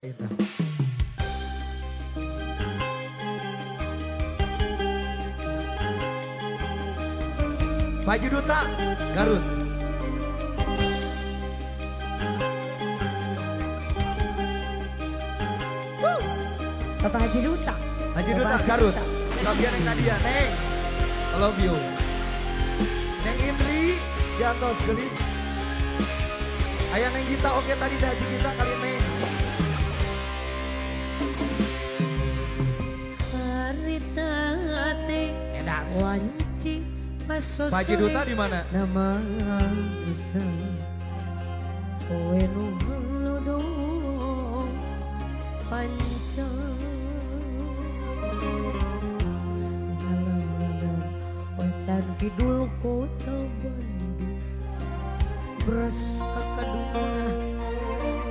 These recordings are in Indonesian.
Baju Duta, Garut. Bapak Haji Duta. Haji Duta, Garut. Sabian yang tadi ya, Neng. I love you. Neng Indri, jatuh gelis. Ayah Neng Gita, oke tadi dah Haji Gita kali Haji Duta di mana? Nama bisa. Kowe nu nudo panca Dalam wetan kidul kota Bandung beras kakaduna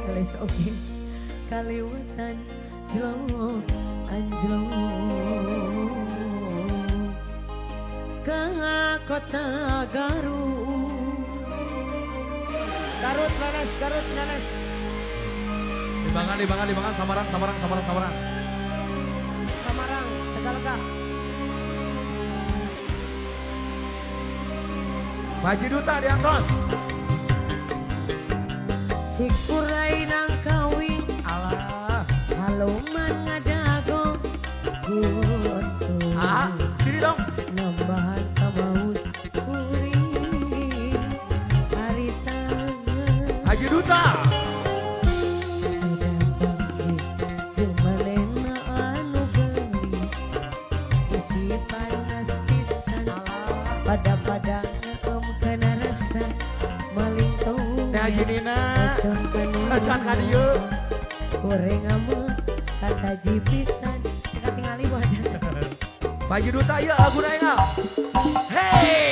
kales oke. Kaliwatan jelok anjlok ke kota Garut Garut leres Garut leres Limbangan, limbangan, limbangan, Samarang, Samarang, Samarang, Samarang. Samarang Tegalega Pak Haji Duta diangkos. Cikurai nang kawi Alah. Haluman ngadago Kutu Ah, Teh Haji Nina. Acan kanu Acan ka dieu. Goreng ama Kata jipisan Kita tinggali wadah Haji Duta, iya lagu naik Hey!